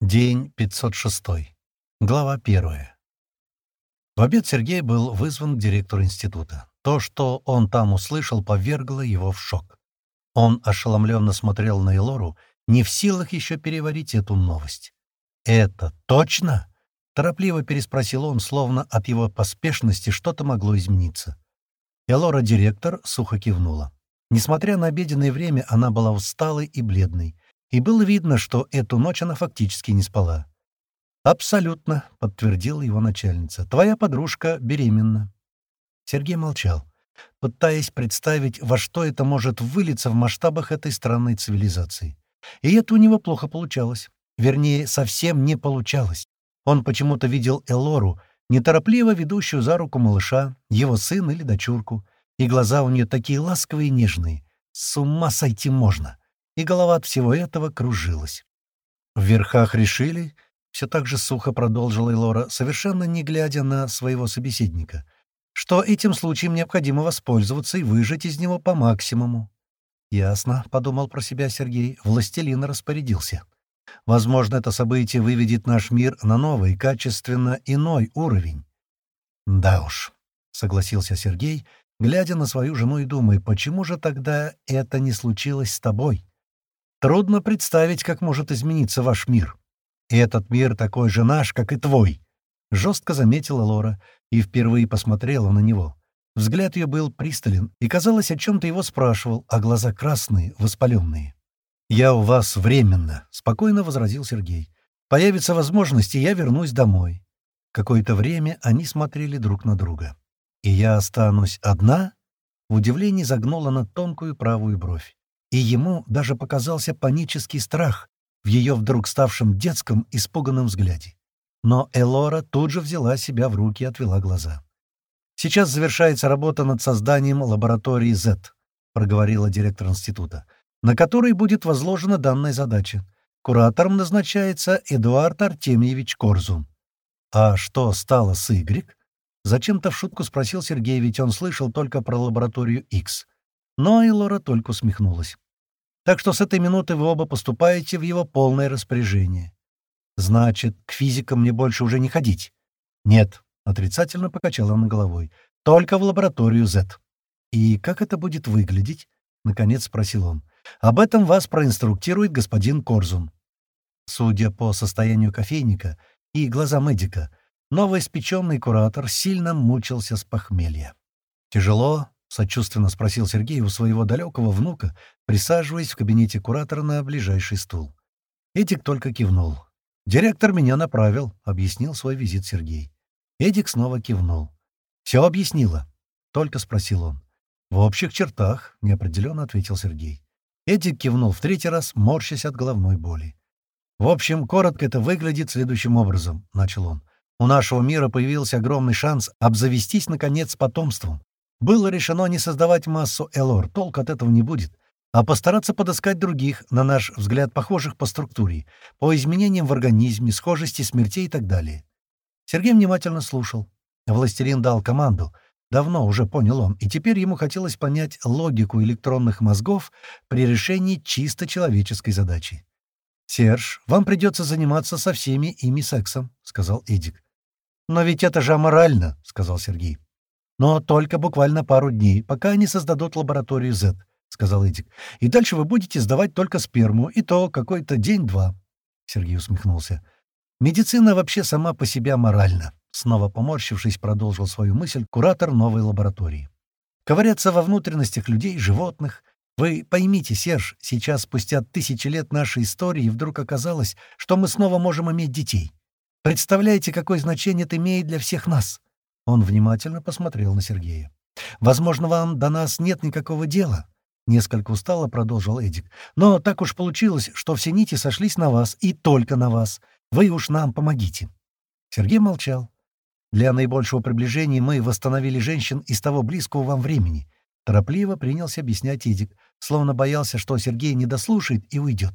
День 506. Глава 1. В обед Сергей был вызван к директору института. То, что он там услышал, повергло его в шок. Он ошеломленно смотрел на Элору, не в силах еще переварить эту новость. «Это точно?» — торопливо переспросил он, словно от его поспешности что-то могло измениться. Элора-директор сухо кивнула. Несмотря на обеденное время, она была усталой и бледной и было видно, что эту ночь она фактически не спала. «Абсолютно», — подтвердила его начальница. «Твоя подружка беременна». Сергей молчал, пытаясь представить, во что это может вылиться в масштабах этой странной цивилизации. И это у него плохо получалось. Вернее, совсем не получалось. Он почему-то видел Элору, неторопливо ведущую за руку малыша, его сына или дочурку, и глаза у нее такие ласковые и нежные. С ума сойти можно и голова от всего этого кружилась. В верхах решили, все так же сухо продолжила Элора, совершенно не глядя на своего собеседника, что этим случаем необходимо воспользоваться и выжать из него по максимуму. «Ясно», — подумал про себя Сергей, — властелин распорядился. «Возможно, это событие выведет наш мир на новый, качественно иной уровень». «Да уж», — согласился Сергей, глядя на свою жену и думая, «почему же тогда это не случилось с тобой?» Трудно представить, как может измениться ваш мир. И этот мир такой же наш, как и твой», — жестко заметила Лора и впервые посмотрела на него. Взгляд ее был пристален, и, казалось, о чем-то его спрашивал, а глаза красные, воспаленные. «Я у вас временно», — спокойно возразил Сергей. «Появится возможность, и я вернусь домой». Какое-то время они смотрели друг на друга. «И я останусь одна?» В удивлении загнула на тонкую правую бровь и ему даже показался панический страх в ее вдруг ставшем детском, испуганном взгляде. Но Элора тут же взяла себя в руки и отвела глаза. «Сейчас завершается работа над созданием лаборатории Z», — проговорила директор института, «на которой будет возложена данная задача. Куратором назначается Эдуард Артемьевич Корзун». «А что стало с Y?» Зачем-то в шутку спросил Сергей, ведь он слышал только про лабораторию X. Но и Лора только усмехнулась. Так что с этой минуты вы оба поступаете в его полное распоряжение. Значит, к физикам мне больше уже не ходить? Нет, отрицательно покачала она головой. Только в лабораторию Z. И как это будет выглядеть? Наконец спросил он. Об этом вас проинструктирует господин Корзун. Судя по состоянию кофейника и глазам медика, новоиспеченный куратор сильно мучился с похмелья. Тяжело, — сочувственно спросил Сергей у своего далекого внука, присаживаясь в кабинете куратора на ближайший стул. Эдик только кивнул. «Директор меня направил», — объяснил свой визит Сергей. Эдик снова кивнул. «Все объяснила?» — только спросил он. «В общих чертах», — неопределенно ответил Сергей. Эдик кивнул в третий раз, морщась от головной боли. «В общем, коротко это выглядит следующим образом», — начал он. «У нашего мира появился огромный шанс обзавестись, наконец, потомством. Было решено не создавать массу Элор, толк от этого не будет, а постараться подыскать других, на наш взгляд, похожих по структуре, по изменениям в организме, схожести смертей и так далее. Сергей внимательно слушал. Властелин дал команду. Давно уже понял он, и теперь ему хотелось понять логику электронных мозгов при решении чисто человеческой задачи. «Серж, вам придется заниматься со всеми ими сексом», — сказал Эдик. «Но ведь это же аморально», — сказал Сергей. Но только буквально пару дней, пока они создадут лабораторию Z, — сказал Эдик. И дальше вы будете сдавать только сперму, и то какой-то день-два. Сергей усмехнулся. Медицина вообще сама по себе моральна. Снова поморщившись, продолжил свою мысль куратор новой лаборатории. Ковыряться во внутренностях людей, животных. Вы поймите, Серж, сейчас, спустя тысячи лет нашей истории, вдруг оказалось, что мы снова можем иметь детей. Представляете, какое значение это имеет для всех нас? Он внимательно посмотрел на Сергея. «Возможно, вам до нас нет никакого дела», — несколько устало продолжил Эдик. «Но так уж получилось, что все нити сошлись на вас, и только на вас. Вы уж нам помогите». Сергей молчал. «Для наибольшего приближения мы восстановили женщин из того близкого вам времени», — торопливо принялся объяснять Эдик, словно боялся, что Сергей не дослушает и уйдет.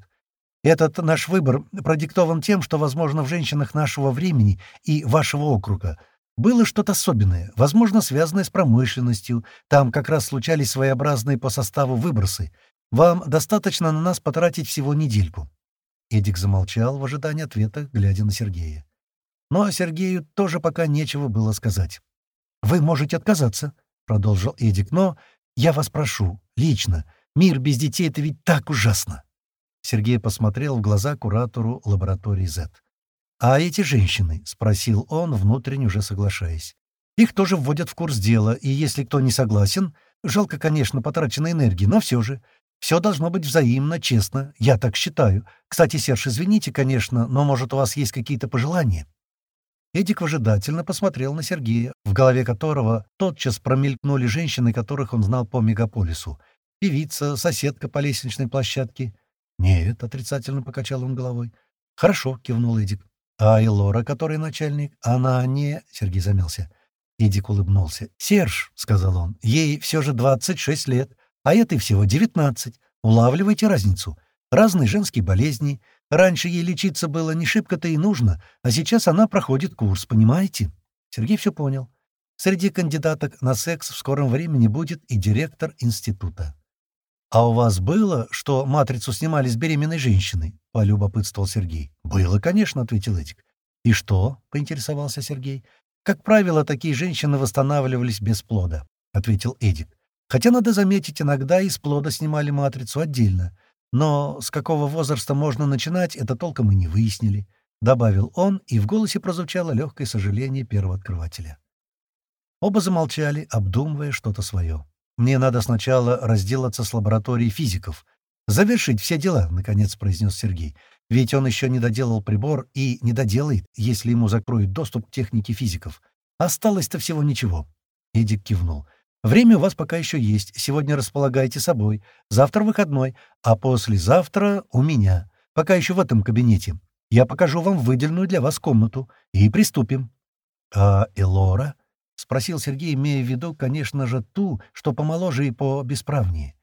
«Этот наш выбор продиктован тем, что, возможно, в женщинах нашего времени и вашего округа — было что-то особенное, возможно, связанное с промышленностью. Там как раз случались своеобразные по составу выбросы. Вам достаточно на нас потратить всего недельку». Эдик замолчал в ожидании ответа, глядя на Сергея. Но Сергею тоже пока нечего было сказать. «Вы можете отказаться», — продолжил Эдик, — «но я вас прошу, лично, мир без детей — это ведь так ужасно». Сергей посмотрел в глаза куратору лаборатории Z. «А эти женщины?» — спросил он, внутренне уже соглашаясь. «Их тоже вводят в курс дела, и если кто не согласен, жалко, конечно, потраченной энергии, но все же. Все должно быть взаимно, честно, я так считаю. Кстати, Серж, извините, конечно, но, может, у вас есть какие-то пожелания?» Эдик выжидательно посмотрел на Сергея, в голове которого тотчас промелькнули женщины, которых он знал по мегаполису. Певица, соседка по лестничной площадке. «Нет», — отрицательно покачал он головой. «Хорошо», — кивнул Эдик. «А Элора, который начальник, она не...» — Сергей замялся. Эдик улыбнулся. «Серж», — сказал он, — «ей все же 26 лет, а этой всего 19. Улавливайте разницу. Разные женские болезни. Раньше ей лечиться было не шибко-то и нужно, а сейчас она проходит курс, понимаете?» Сергей все понял. Среди кандидаток на секс в скором времени будет и директор института. «А у вас было, что матрицу снимали с беременной женщиной?» — полюбопытствовал Сергей. «Было, конечно», — ответил Эдик. «И что?» — поинтересовался Сергей. «Как правило, такие женщины восстанавливались без плода», — ответил Эдик. «Хотя, надо заметить, иногда из плода снимали матрицу отдельно. Но с какого возраста можно начинать, это толком и не выяснили», — добавил он, и в голосе прозвучало легкое сожаление первого открывателя. Оба замолчали, обдумывая что-то свое. «Мне надо сначала разделаться с лабораторией физиков. Завершить все дела», — наконец произнес Сергей. «Ведь он еще не доделал прибор и не доделает, если ему закроют доступ к технике физиков. Осталось-то всего ничего». Эдик кивнул. «Время у вас пока еще есть. Сегодня располагайте собой. Завтра выходной, а послезавтра у меня. Пока еще в этом кабинете. Я покажу вам выделенную для вас комнату. И приступим». «А Элора?» — спросил Сергей, имея в виду, конечно же, ту, что помоложе и побесправнее.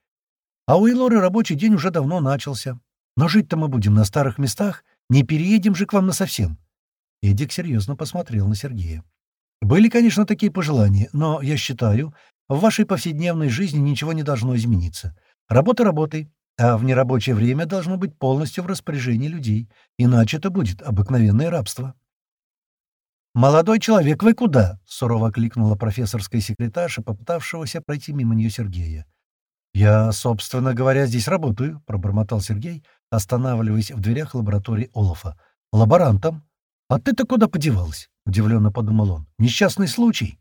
«А у Элоры рабочий день уже давно начался. Но жить-то мы будем на старых местах, не переедем же к вам насовсем». Эдик серьезно посмотрел на Сергея. «Были, конечно, такие пожелания, но, я считаю, в вашей повседневной жизни ничего не должно измениться. Работа работой, а в нерабочее время должно быть полностью в распоряжении людей, иначе это будет обыкновенное рабство». «Молодой человек, вы куда?» — сурово окликнула профессорская секретарша, попытавшегося пройти мимо нее Сергея. «Я, собственно говоря, здесь работаю», — пробормотал Сергей, останавливаясь в дверях лаборатории Олафа. «Лаборантом». «А ты-то куда подевалась?» — удивленно подумал он. «Несчастный случай».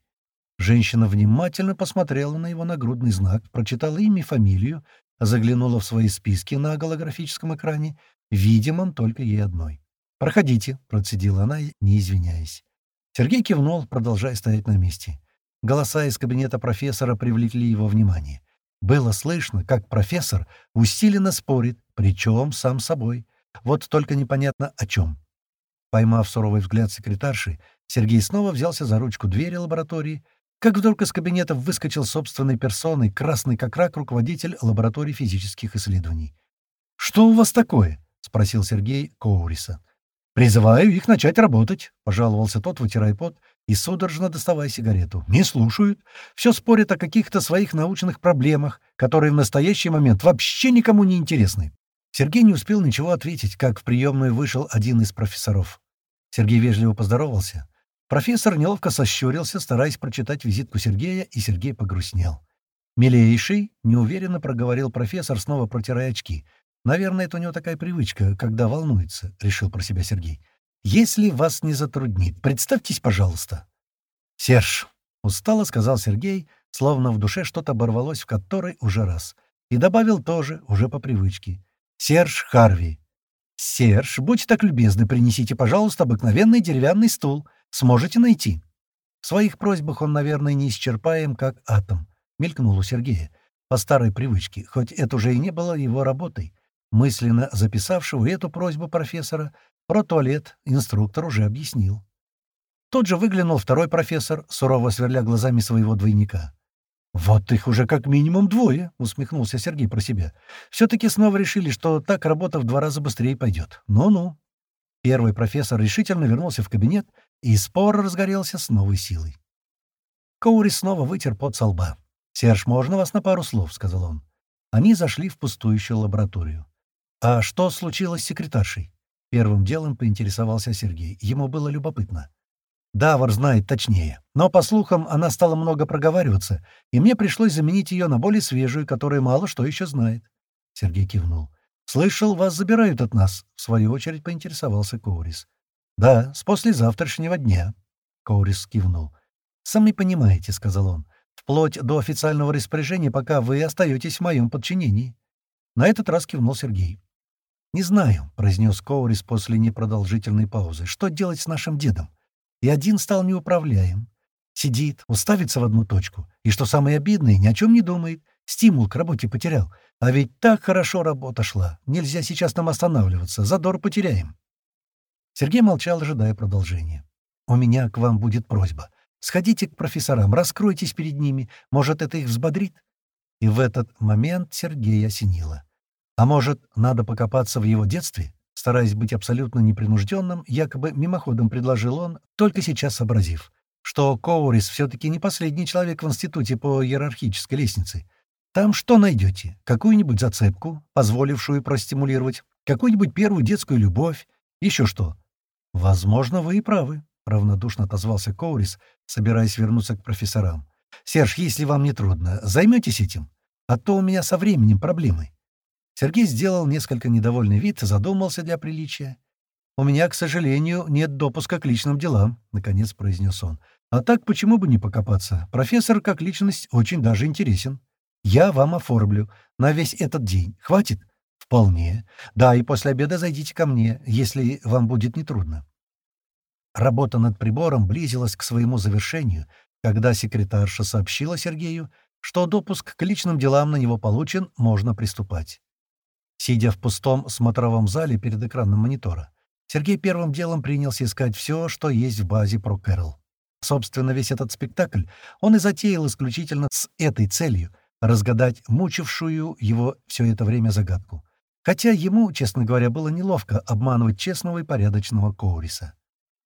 Женщина внимательно посмотрела на его нагрудный знак, прочитала имя и фамилию, заглянула в свои списки на голографическом экране. Видимо, только ей одной. «Проходите», — процедила она, не извиняясь. Сергей кивнул, продолжая стоять на месте. Голоса из кабинета профессора привлекли его внимание. Было слышно, как профессор усиленно спорит, причем сам собой. Вот только непонятно о чем. Поймав суровый взгляд секретарши, Сергей снова взялся за ручку двери лаборатории, как вдруг из кабинета выскочил собственной персоной, красный как рак, руководитель лаборатории физических исследований. «Что у вас такое?» — спросил Сергей Коуриса. «Призываю их начать работать», — пожаловался тот, вытирая пот и судорожно доставая сигарету. «Не слушают. Все спорят о каких-то своих научных проблемах, которые в настоящий момент вообще никому не интересны». Сергей не успел ничего ответить, как в приемную вышел один из профессоров. Сергей вежливо поздоровался. Профессор неловко сощурился, стараясь прочитать визитку Сергея, и Сергей погрустнел. «Милейший», — неуверенно проговорил профессор, снова протирая очки — Наверное, это у него такая привычка, когда волнуется, — решил про себя Сергей. Если вас не затруднит, представьтесь, пожалуйста. Серж, — устало сказал Сергей, словно в душе что-то оборвалось в которой уже раз. И добавил тоже, уже по привычке. Серж Харви. Серж, будьте так любезны, принесите, пожалуйста, обыкновенный деревянный стул. Сможете найти? В своих просьбах он, наверное, не исчерпаем, как атом. Мелькнул у Сергея. По старой привычке, хоть это уже и не было его работой. Мысленно записавшего эту просьбу профессора, про туалет инструктор уже объяснил. Тут же выглянул второй профессор, сурово сверля глазами своего двойника. «Вот их уже как минимум двое», — усмехнулся Сергей про себя. «Все-таки снова решили, что так работа в два раза быстрее пойдет. Ну-ну». Первый профессор решительно вернулся в кабинет, и спор разгорелся с новой силой. Коури снова вытер пот со лба. «Серж, можно вас на пару слов?» — сказал он. Они зашли в пустующую лабораторию. «А что случилось с секретаршей?» Первым делом поинтересовался Сергей. Ему было любопытно. Давар знает точнее. Но, по слухам, она стала много проговариваться, и мне пришлось заменить ее на более свежую, которая мало что еще знает. Сергей кивнул. «Слышал, вас забирают от нас», — в свою очередь поинтересовался Коурис. «Да, с послезавтрашнего дня», — Коурис кивнул. «Сами понимаете», — сказал он, — «вплоть до официального распоряжения, пока вы остаетесь в моем подчинении». На этот раз кивнул Сергей. «Не знаю», — произнес Коурис после непродолжительной паузы, — «что делать с нашим дедом? И один стал неуправляем. Сидит, уставится в одну точку, и, что самое обидное, ни о чем не думает, стимул к работе потерял. А ведь так хорошо работа шла, нельзя сейчас нам останавливаться, задор потеряем». Сергей молчал, ожидая продолжения. «У меня к вам будет просьба. Сходите к профессорам, раскройтесь перед ними, может, это их взбодрит?» И в этот момент Сергея осенило. А может, надо покопаться в его детстве? Стараясь быть абсолютно непринужденным, якобы мимоходом предложил он, только сейчас сообразив, что Коурис все-таки не последний человек в институте по иерархической лестнице. Там что найдете? Какую-нибудь зацепку, позволившую простимулировать, какую-нибудь первую детскую любовь, еще что? «Возможно, вы и правы», — равнодушно отозвался Коурис, собираясь вернуться к профессорам. «Серж, если вам не трудно, займетесь этим? А то у меня со временем проблемы». Сергей сделал несколько недовольный вид задумался для приличия. «У меня, к сожалению, нет допуска к личным делам», — наконец произнес он. «А так почему бы не покопаться? Профессор как личность очень даже интересен. Я вам оформлю на весь этот день. Хватит?» «Вполне. Да, и после обеда зайдите ко мне, если вам будет нетрудно». Работа над прибором близилась к своему завершению, когда секретарша сообщила Сергею, что допуск к личным делам на него получен, можно приступать. Сидя в пустом смотровом зале перед экраном монитора, Сергей первым делом принялся искать все, что есть в базе про Кэрол. Собственно, весь этот спектакль он и затеял исключительно с этой целью — разгадать мучившую его все это время загадку. Хотя ему, честно говоря, было неловко обманывать честного и порядочного Коуриса.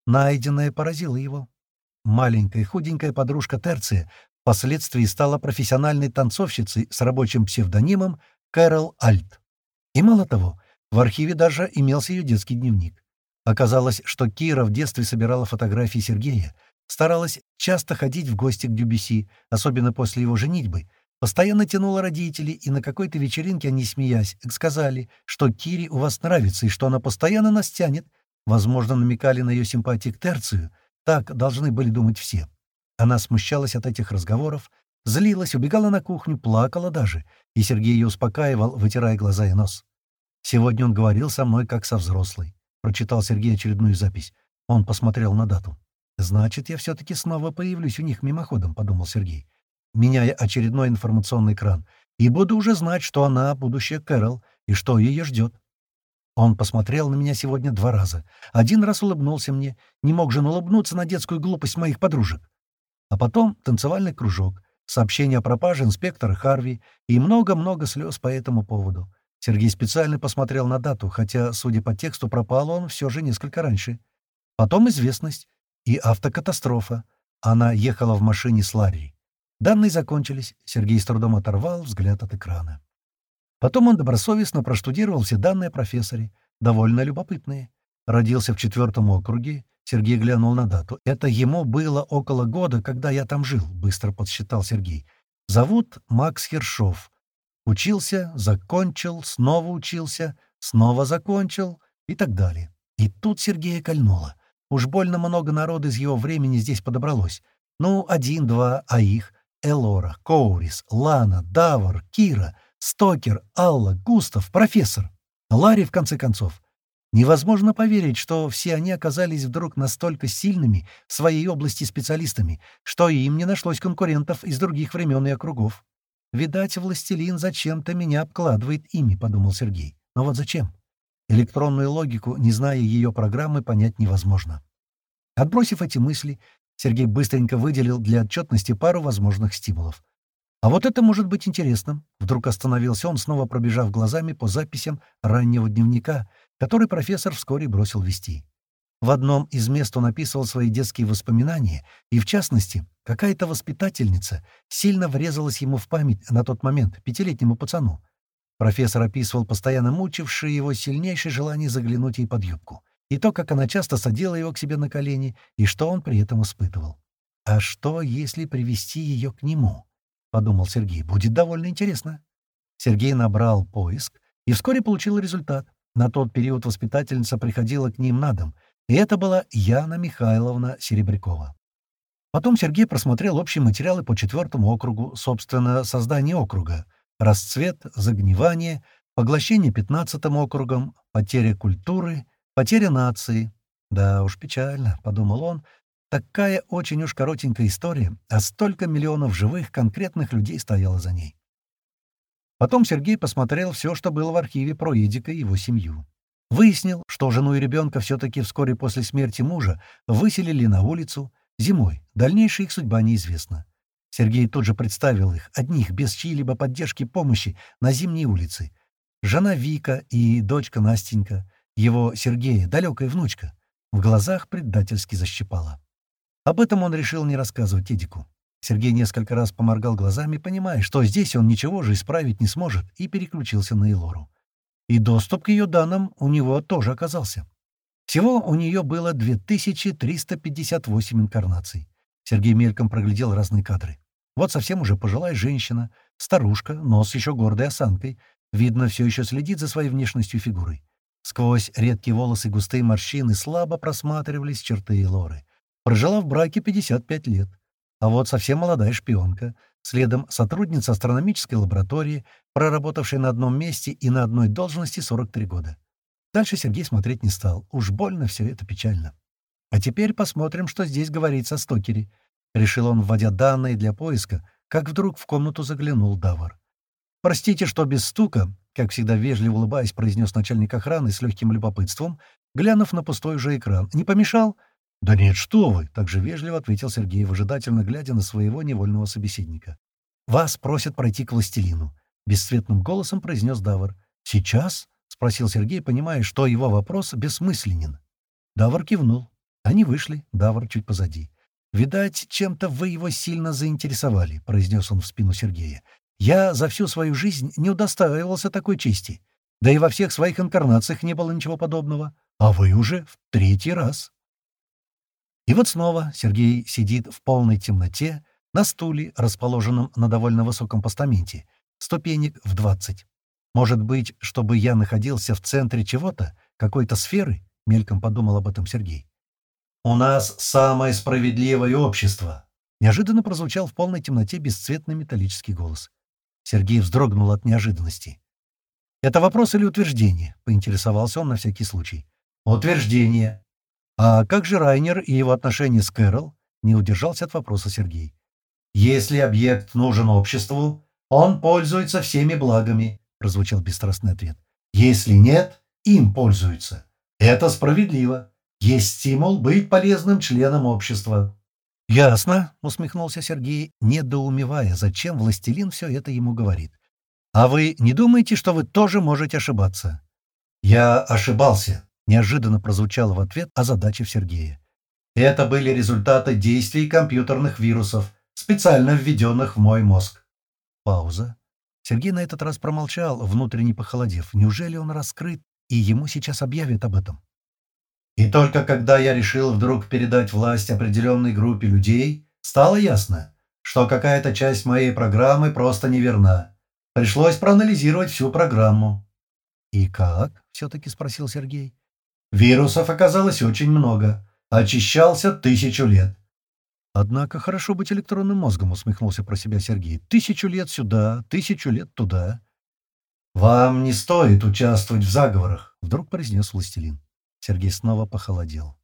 Найденное поразило его. Маленькая худенькая подружка Терция впоследствии стала профессиональной танцовщицей с рабочим псевдонимом Кэрол Альт. И мало того, в архиве даже имелся ее детский дневник. Оказалось, что Кира в детстве собирала фотографии Сергея, старалась часто ходить в гости к Дюбиси, особенно после его женитьбы, постоянно тянула родителей, и на какой-то вечеринке они, смеясь, сказали, что Кире у вас нравится и что она постоянно нас тянет, возможно, намекали на ее симпатии к Терцию, так должны были думать все. Она смущалась от этих разговоров, Злилась, убегала на кухню, плакала даже, и Сергей ее успокаивал, вытирая глаза и нос. «Сегодня он говорил со мной, как со взрослой», — прочитал Сергей очередную запись. Он посмотрел на дату. «Значит, я все-таки снова появлюсь у них мимоходом», — подумал Сергей, меняя очередной информационный экран, «и буду уже знать, что она будущая Кэрол, и что ее ждет». Он посмотрел на меня сегодня два раза. Один раз улыбнулся мне, не мог же улыбнуться на детскую глупость моих подружек. А потом танцевальный кружок, сообщение о пропаже инспектора Харви и много-много слез по этому поводу. Сергей специально посмотрел на дату, хотя, судя по тексту, пропал он все же несколько раньше. Потом известность и автокатастрофа. Она ехала в машине с Ларри. Данные закончились. Сергей с трудом оторвал взгляд от экрана. Потом он добросовестно проштудировал все данные о профессоре, довольно любопытные. Родился в четвертом округе, Сергей глянул на дату. «Это ему было около года, когда я там жил», — быстро подсчитал Сергей. «Зовут Макс Хершов. Учился, закончил, снова учился, снова закончил и так далее». И тут Сергея кольнуло. Уж больно много народа из его времени здесь подобралось. Ну, один-два, а их — Элора, Коурис, Лана, Давар, Кира, Стокер, Алла, Густав, профессор. Ларри, в конце концов. Невозможно поверить, что все они оказались вдруг настолько сильными в своей области специалистами, что им не нашлось конкурентов из других времен и округов. «Видать, властелин зачем-то меня обкладывает ими», — подумал Сергей. «Но вот зачем? Электронную логику, не зная ее программы, понять невозможно». Отбросив эти мысли, Сергей быстренько выделил для отчетности пару возможных стимулов. А вот это может быть интересным. Вдруг остановился он, снова пробежав глазами по записям раннего дневника, который профессор вскоре бросил вести. В одном из мест он описывал свои детские воспоминания, и, в частности, какая-то воспитательница сильно врезалась ему в память на тот момент, пятилетнему пацану. Профессор описывал постоянно мучившее его сильнейшее желание заглянуть ей под юбку, и то, как она часто садила его к себе на колени, и что он при этом испытывал. «А что, если привести ее к нему?» — подумал Сергей. «Будет довольно интересно». Сергей набрал поиск и вскоре получил результат. На тот период воспитательница приходила к ним на дом, и это была Яна Михайловна Серебрякова. Потом Сергей просмотрел общие материалы по четвертому округу, собственно, создание округа, расцвет, загнивание, поглощение пятнадцатым округом, потеря культуры, потеря нации. Да уж печально, — подумал он, — такая очень уж коротенькая история, а столько миллионов живых конкретных людей стояло за ней. Потом Сергей посмотрел все, что было в архиве про Эдика и его семью. Выяснил, что жену и ребенка все-таки вскоре после смерти мужа выселили на улицу, Зимой. Дальнейшая их судьба неизвестна. Сергей тут же представил их, одних, без чьей-либо поддержки помощи, на зимней улице. Жена Вика и дочка Настенька, его Сергея, далекая внучка. В глазах предательски защипала. Об этом он решил не рассказывать Эдику. Сергей несколько раз поморгал глазами, понимая, что здесь он ничего же исправить не сможет, и переключился на Элору. И доступ к ее данным у него тоже оказался. Всего у нее было 2358 инкарнаций. Сергей мельком проглядел разные кадры. Вот совсем уже пожилая женщина, старушка, нос еще гордой осанкой. Видно, все еще следит за своей внешностью и фигурой. Сквозь редкие волосы густые морщины слабо просматривались черты Лоры. Прожила в браке 55 лет. А вот совсем молодая шпионка, следом сотрудница астрономической лаборатории, проработавшая на одном месте и на одной должности 43 года. Дальше Сергей смотреть не стал. Уж больно все это печально. А теперь посмотрим, что здесь говорится о стокере. Решил он, вводя данные для поиска, как вдруг в комнату заглянул Давар. «Простите, что без стука», — как всегда вежливо улыбаясь, произнес начальник охраны с легким любопытством, глянув на пустой же экран. «Не помешал?» «Да нет, что вы!» — также вежливо ответил Сергей, выжидательно глядя на своего невольного собеседника. «Вас просят пройти к властелину», — бесцветным голосом произнес Давар. «Сейчас?» — спросил Сергей, понимая, что его вопрос бессмысленен. Давр кивнул. Они вышли, Давр чуть позади. «Видать, чем-то вы его сильно заинтересовали», — произнес он в спину Сергея. «Я за всю свою жизнь не удостаивался такой чести. Да и во всех своих инкарнациях не было ничего подобного. А вы уже в третий раз». И вот снова Сергей сидит в полной темноте на стуле, расположенном на довольно высоком постаменте, ступенек в двадцать. Может быть, чтобы я находился в центре чего-то, какой-то сферы? Мельком подумал об этом Сергей. «У нас самое справедливое общество!» Неожиданно прозвучал в полной темноте бесцветный металлический голос. Сергей вздрогнул от неожиданности. «Это вопрос или утверждение?» — поинтересовался он на всякий случай. «Утверждение». «А как же Райнер и его отношения с Кэрол?» — не удержался от вопроса Сергей. «Если объект нужен обществу, он пользуется всеми благами, прозвучал бесстрастный ответ. «Если нет, им пользуются. Это справедливо. Есть стимул быть полезным членом общества». «Ясно», — усмехнулся Сергей, недоумевая, зачем властелин все это ему говорит. «А вы не думаете, что вы тоже можете ошибаться?» «Я ошибался», — неожиданно прозвучало в ответ, озадачив Сергея. «Это были результаты действий компьютерных вирусов, специально введенных в мой мозг». Пауза. Сергей на этот раз промолчал, внутренне похолодев. Неужели он раскрыт, и ему сейчас объявят об этом? И только когда я решил вдруг передать власть определенной группе людей, стало ясно, что какая-то часть моей программы просто неверна. Пришлось проанализировать всю программу. «И как?» — все-таки спросил Сергей. «Вирусов оказалось очень много. Очищался тысячу лет. «Однако хорошо быть электронным мозгом», — усмехнулся про себя Сергей. «Тысячу лет сюда, тысячу лет туда». «Вам не стоит участвовать в заговорах», — вдруг произнес властелин. Сергей снова похолодел.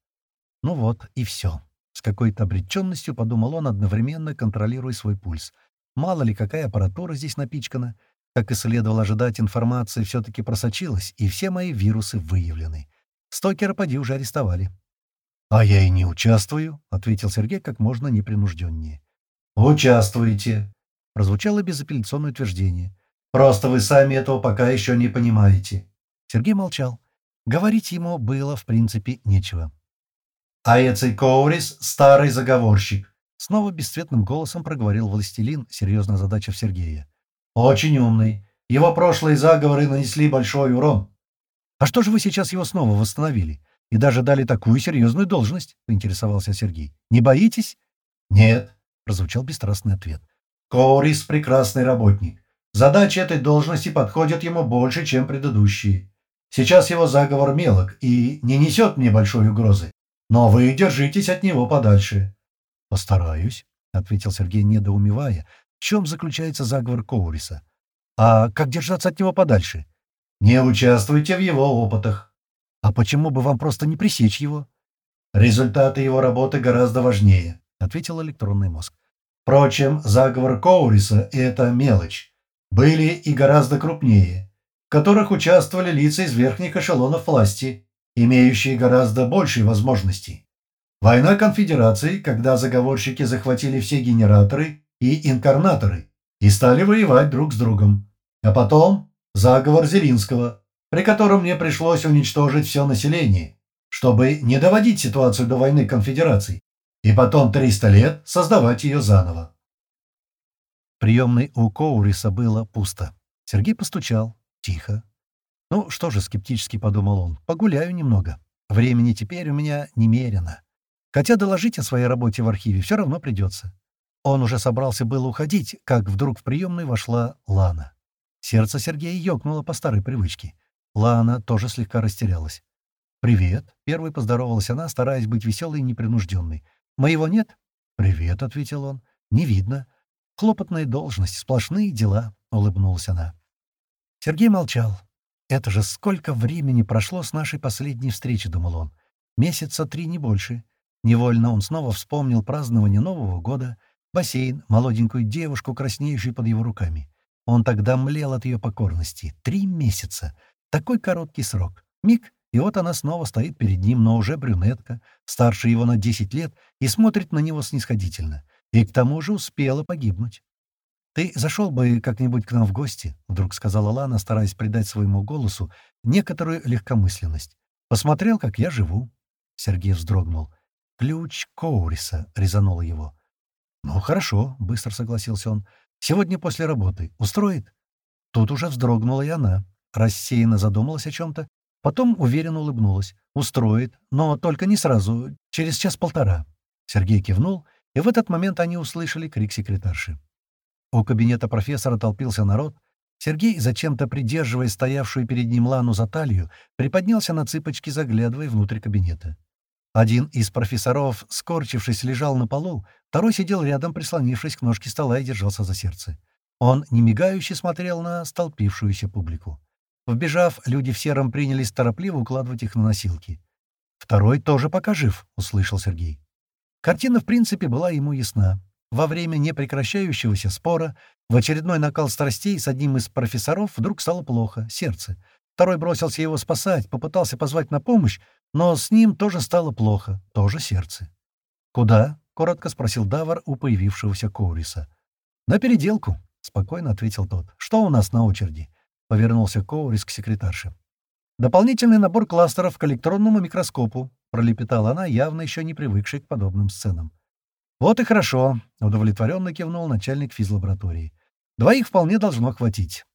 «Ну вот, и все». С какой-то обреченностью подумал он, одновременно контролируя свой пульс. Мало ли, какая аппаратура здесь напичкана. Как и следовало ожидать, информация все-таки просочилась, и все мои вирусы выявлены. Стокера поди уже арестовали. «А я и не участвую», — ответил Сергей как можно непринужденнее. «Участвуете», — прозвучало безапелляционное утверждение. «Просто вы сами этого пока еще не понимаете». Сергей молчал. Говорить ему было, в принципе, нечего. «Аэций Коурис — старый заговорщик», — снова бесцветным голосом проговорил властелин, серьезная задача в Сергея. «Очень умный. Его прошлые заговоры нанесли большой урон. «А что же вы сейчас его снова восстановили? И даже дали такую серьезную должность?» — поинтересовался Сергей. «Не боитесь?» «Нет», — прозвучал бесстрастный ответ. «Коурис — прекрасный работник. Задачи этой должности подходят ему больше, чем предыдущие. Сейчас его заговор мелок и не несет мне большой угрозы. Но вы держитесь от него подальше». «Постараюсь», — ответил Сергей, недоумевая, в чем заключается заговор Коуриса. «А как держаться от него подальше?» «Не участвуйте в его опытах». «А почему бы вам просто не пресечь его?» «Результаты его работы гораздо важнее», — ответил электронный мозг. «Впрочем, заговор Коуриса — это мелочь. Были и гораздо крупнее, в которых участвовали лица из верхних эшелонов власти, имеющие гораздо большие возможности. Война конфедерации, когда заговорщики захватили все генераторы и инкарнаторы и стали воевать друг с другом. А потом заговор Зелинского, при котором мне пришлось уничтожить все население, чтобы не доводить ситуацию до войны конфедераций, и потом 300 лет создавать ее заново. Приемной у Коуриса было пусто. Сергей постучал. Тихо. «Ну что же», — скептически подумал он, — «погуляю немного. Времени теперь у меня немерено. Хотя доложить о своей работе в архиве все равно придется. Он уже собрался было уходить, как вдруг в приемную вошла Лана. Сердце Сергея ёкнуло по старой привычке. Лана тоже слегка растерялась. «Привет», — первой поздоровалась она, стараясь быть веселой и непринужденной. «Моего нет?» «Привет», — ответил он. «Не видно. Хлопотная должность, сплошные дела», — улыбнулась она. Сергей молчал. «Это же сколько времени прошло с нашей последней встречи», — думал он. «Месяца три, не больше. Невольно он снова вспомнил празднование Нового года, бассейн, молоденькую девушку, краснеющую под его руками. Он тогда млел от ее покорности. Три месяца. Такой короткий срок. Миг, и вот она снова стоит перед ним, но уже брюнетка, старше его на десять лет, и смотрит на него снисходительно. И к тому же успела погибнуть. «Ты зашел бы как-нибудь к нам в гости», — вдруг сказала Лана, стараясь придать своему голосу некоторую легкомысленность. «Посмотрел, как я живу». Сергей вздрогнул. «Ключ Коуриса», — резануло его. «Ну, хорошо», — быстро согласился он. «Сегодня после работы. Устроит?» Тут уже вздрогнула и она. Рассеянно задумалась о чем-то. Потом уверенно улыбнулась. «Устроит. Но только не сразу. Через час-полтора». Сергей кивнул, и в этот момент они услышали крик секретарши. У кабинета профессора толпился народ. Сергей, зачем-то придерживая стоявшую перед ним Лану за талию, приподнялся на цыпочки, заглядывая внутрь кабинета. Один из профессоров, скорчившись, лежал на полу, второй сидел рядом, прислонившись к ножке стола и держался за сердце. Он, не мигающе, смотрел на столпившуюся публику. Вбежав, люди в сером принялись торопливо укладывать их на носилки. «Второй тоже пока жив», — услышал Сергей. Картина, в принципе, была ему ясна. Во время непрекращающегося спора, в очередной накал страстей с одним из профессоров вдруг стало плохо, сердце. Второй бросился его спасать, попытался позвать на помощь, но с ним тоже стало плохо, тоже сердце. «Куда?» — коротко спросил Давар у появившегося Коуриса. «На переделку», — спокойно ответил тот. «Что у нас на очереди?» — повернулся Коурис к секретарше. «Дополнительный набор кластеров к электронному микроскопу», — пролепетала она, явно еще не привыкшая к подобным сценам. «Вот и хорошо», — удовлетворенно кивнул начальник физлаборатории. «Двоих вполне должно хватить».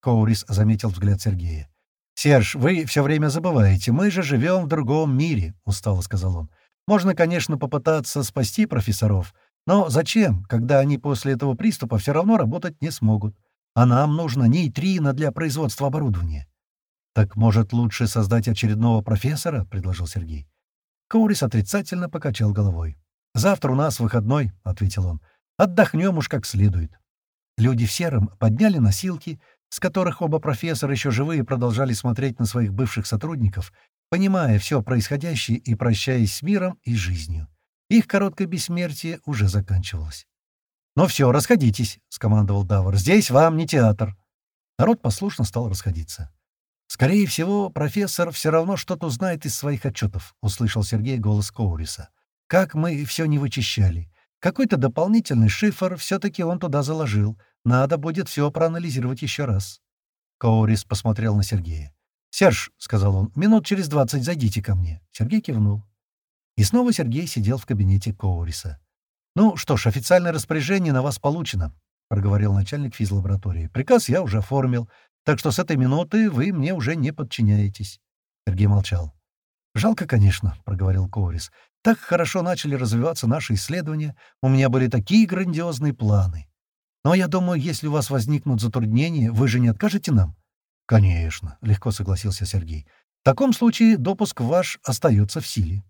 Коурис заметил взгляд Сергея. «Серж, вы все время забываете, мы же живем в другом мире», — устало сказал он. «Можно, конечно, попытаться спасти профессоров, но зачем, когда они после этого приступа все равно работать не смогут? А нам нужно нейтрино для производства оборудования». «Так, может, лучше создать очередного профессора?» — предложил Сергей. Коурис отрицательно покачал головой. «Завтра у нас выходной», — ответил он. «Отдохнем уж как следует». Люди в сером подняли носилки — с которых оба профессора еще живые продолжали смотреть на своих бывших сотрудников, понимая все происходящее и прощаясь с миром и жизнью. Их короткое бессмертие уже заканчивалось. «Ну все, расходитесь», — скомандовал Давар. «Здесь вам не театр». Народ послушно стал расходиться. «Скорее всего, профессор все равно что-то узнает из своих отчетов», — услышал Сергей голос Коуриса. «Как мы все не вычищали. Какой-то дополнительный шифр все-таки он туда заложил, надо будет все проанализировать еще раз. Коурис посмотрел на Сергея. «Серж», — сказал он, — «минут через двадцать зайдите ко мне». Сергей кивнул. И снова Сергей сидел в кабинете Коуриса. «Ну что ж, официальное распоряжение на вас получено. — проговорил начальник физлаборатории. «Приказ я уже оформил, так что с этой минуты вы мне уже не подчиняетесь». Сергей молчал. «Жалко, конечно», — проговорил Коврис. «Так хорошо начали развиваться наши исследования. У меня были такие грандиозные планы. Но я думаю, если у вас возникнут затруднения, вы же не откажете нам?» «Конечно», — легко согласился Сергей. «В таком случае допуск ваш остается в силе».